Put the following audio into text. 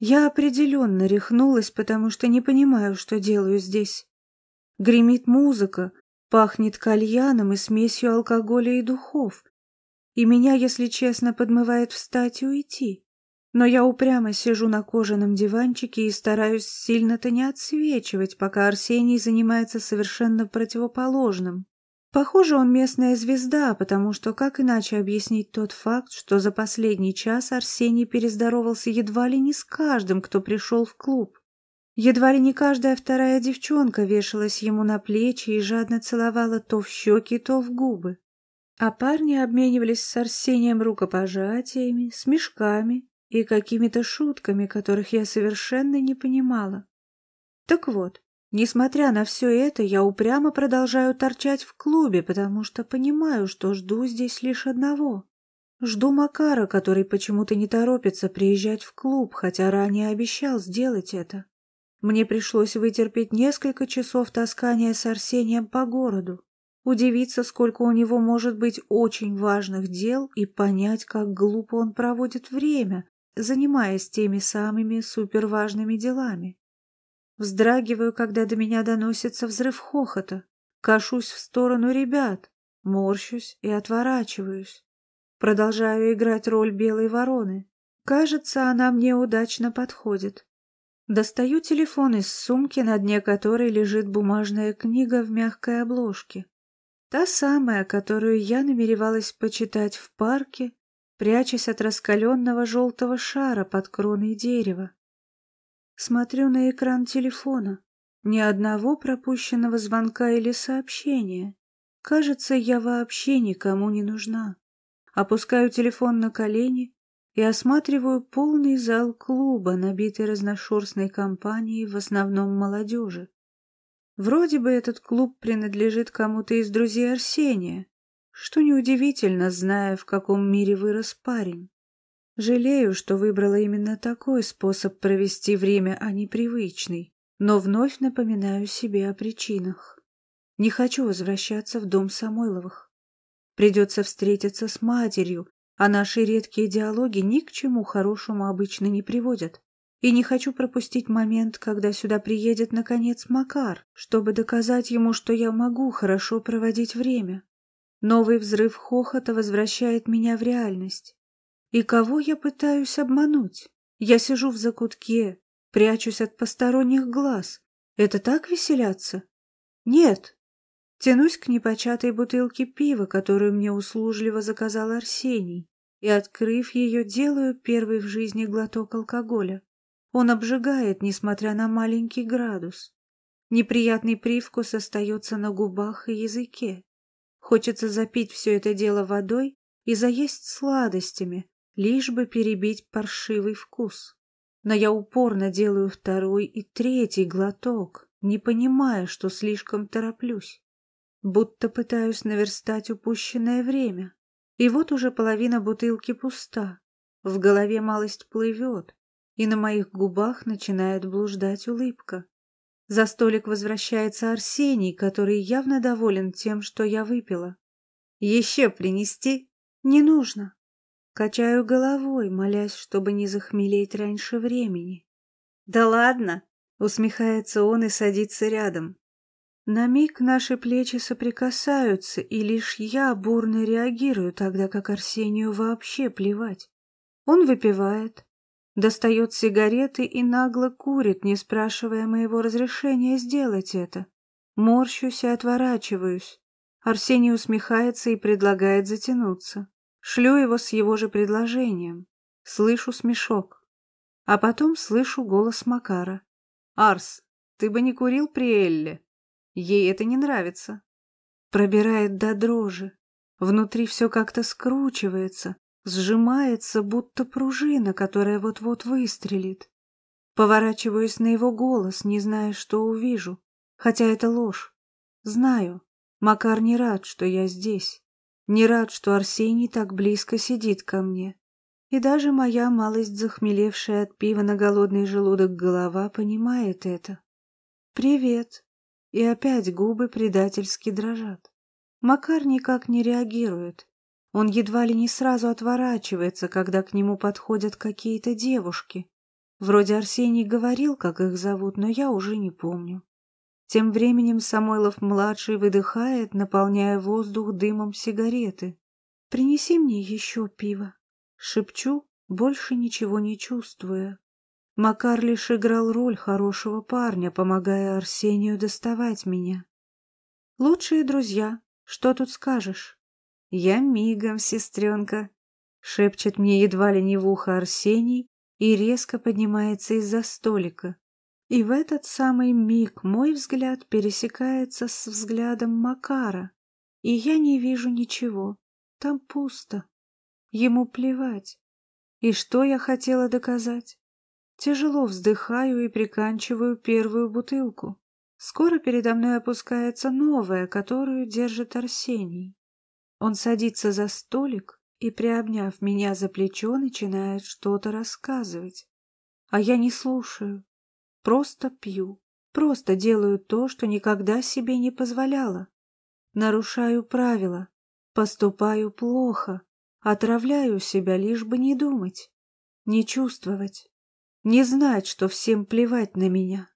Я определенно рехнулась, потому что не понимаю, что делаю здесь. Гремит музыка, пахнет кальяном и смесью алкоголя и духов. И меня, если честно, подмывает встать и уйти. Но я упрямо сижу на кожаном диванчике и стараюсь сильно-то не отсвечивать, пока Арсений занимается совершенно противоположным. Похоже, он местная звезда, потому что как иначе объяснить тот факт, что за последний час Арсений перездоровался едва ли не с каждым, кто пришел в клуб. Едва ли не каждая вторая девчонка вешалась ему на плечи и жадно целовала то в щеки, то в губы. А парни обменивались с Арсением рукопожатиями, смешками и какими-то шутками, которых я совершенно не понимала. Так вот, несмотря на все это, я упрямо продолжаю торчать в клубе, потому что понимаю, что жду здесь лишь одного. Жду Макара, который почему-то не торопится приезжать в клуб, хотя ранее обещал сделать это. Мне пришлось вытерпеть несколько часов таскания с Арсением по городу, удивиться, сколько у него может быть очень важных дел и понять, как глупо он проводит время, занимаясь теми самыми суперважными делами. Вздрагиваю, когда до меня доносится взрыв хохота, кашусь в сторону ребят, морщусь и отворачиваюсь. Продолжаю играть роль белой вороны. Кажется, она мне удачно подходит. Достаю телефон из сумки, на дне которой лежит бумажная книга в мягкой обложке. Та самая, которую я намеревалась почитать в парке прячась от раскаленного желтого шара под кроной дерева. Смотрю на экран телефона. Ни одного пропущенного звонка или сообщения. Кажется, я вообще никому не нужна. Опускаю телефон на колени и осматриваю полный зал клуба, набитый разношерстной компанией, в основном молодежи. Вроде бы этот клуб принадлежит кому-то из друзей Арсения, что неудивительно, зная, в каком мире вырос парень. Жалею, что выбрала именно такой способ провести время, а не привычный, но вновь напоминаю себе о причинах. Не хочу возвращаться в дом Самойловых. Придется встретиться с матерью, а наши редкие диалоги ни к чему хорошему обычно не приводят. И не хочу пропустить момент, когда сюда приедет, наконец, Макар, чтобы доказать ему, что я могу хорошо проводить время. Новый взрыв хохота возвращает меня в реальность. И кого я пытаюсь обмануть? Я сижу в закутке, прячусь от посторонних глаз. Это так веселяться? Нет. Тянусь к непочатой бутылке пива, которую мне услужливо заказал Арсений, и, открыв ее, делаю первый в жизни глоток алкоголя. Он обжигает, несмотря на маленький градус. Неприятный привкус остается на губах и языке. Хочется запить все это дело водой и заесть сладостями, лишь бы перебить паршивый вкус. Но я упорно делаю второй и третий глоток, не понимая, что слишком тороплюсь. Будто пытаюсь наверстать упущенное время. И вот уже половина бутылки пуста. В голове малость плывет, и на моих губах начинает блуждать улыбка. За столик возвращается Арсений, который явно доволен тем, что я выпила. «Еще принести?» «Не нужно». Качаю головой, молясь, чтобы не захмелеть раньше времени. «Да ладно!» — усмехается он и садится рядом. На миг наши плечи соприкасаются, и лишь я бурно реагирую, тогда как Арсению вообще плевать. Он выпивает, достает сигареты и нагло курит, не спрашивая моего разрешения сделать это. Морщусь и отворачиваюсь. Арсений усмехается и предлагает затянуться. Шлю его с его же предложением. Слышу смешок. А потом слышу голос Макара. «Арс, ты бы не курил при Элле. Ей это не нравится». Пробирает до дрожи. Внутри все как-то скручивается, сжимается, будто пружина, которая вот-вот выстрелит. Поворачиваюсь на его голос, не зная, что увижу, хотя это ложь. Знаю, Макар не рад, что я здесь, не рад, что Арсений так близко сидит ко мне. И даже моя малость захмелевшая от пива на голодный желудок голова понимает это. «Привет!» И опять губы предательски дрожат. Макар никак не реагирует, он едва ли не сразу отворачивается, когда к нему подходят какие-то девушки. Вроде Арсений говорил, как их зовут, но я уже не помню. Тем временем Самойлов-младший выдыхает, наполняя воздух дымом сигареты. «Принеси мне еще пиво». Шепчу, больше ничего не чувствуя. Макар лишь играл роль хорошего парня, помогая Арсению доставать меня. «Лучшие друзья, что тут скажешь?» «Я мигом, сестренка», — шепчет мне едва ли не в ухо Арсений и резко поднимается из-за столика. И в этот самый миг мой взгляд пересекается с взглядом Макара, и я не вижу ничего. Там пусто. Ему плевать. И что я хотела доказать? Тяжело вздыхаю и приканчиваю первую бутылку. Скоро передо мной опускается новая, которую держит Арсений. Он садится за столик и, приобняв меня за плечо, начинает что-то рассказывать. А я не слушаю. Просто пью, просто делаю то, что никогда себе не позволяла. Нарушаю правила, поступаю плохо, отравляю себя, лишь бы не думать, не чувствовать, не знать, что всем плевать на меня.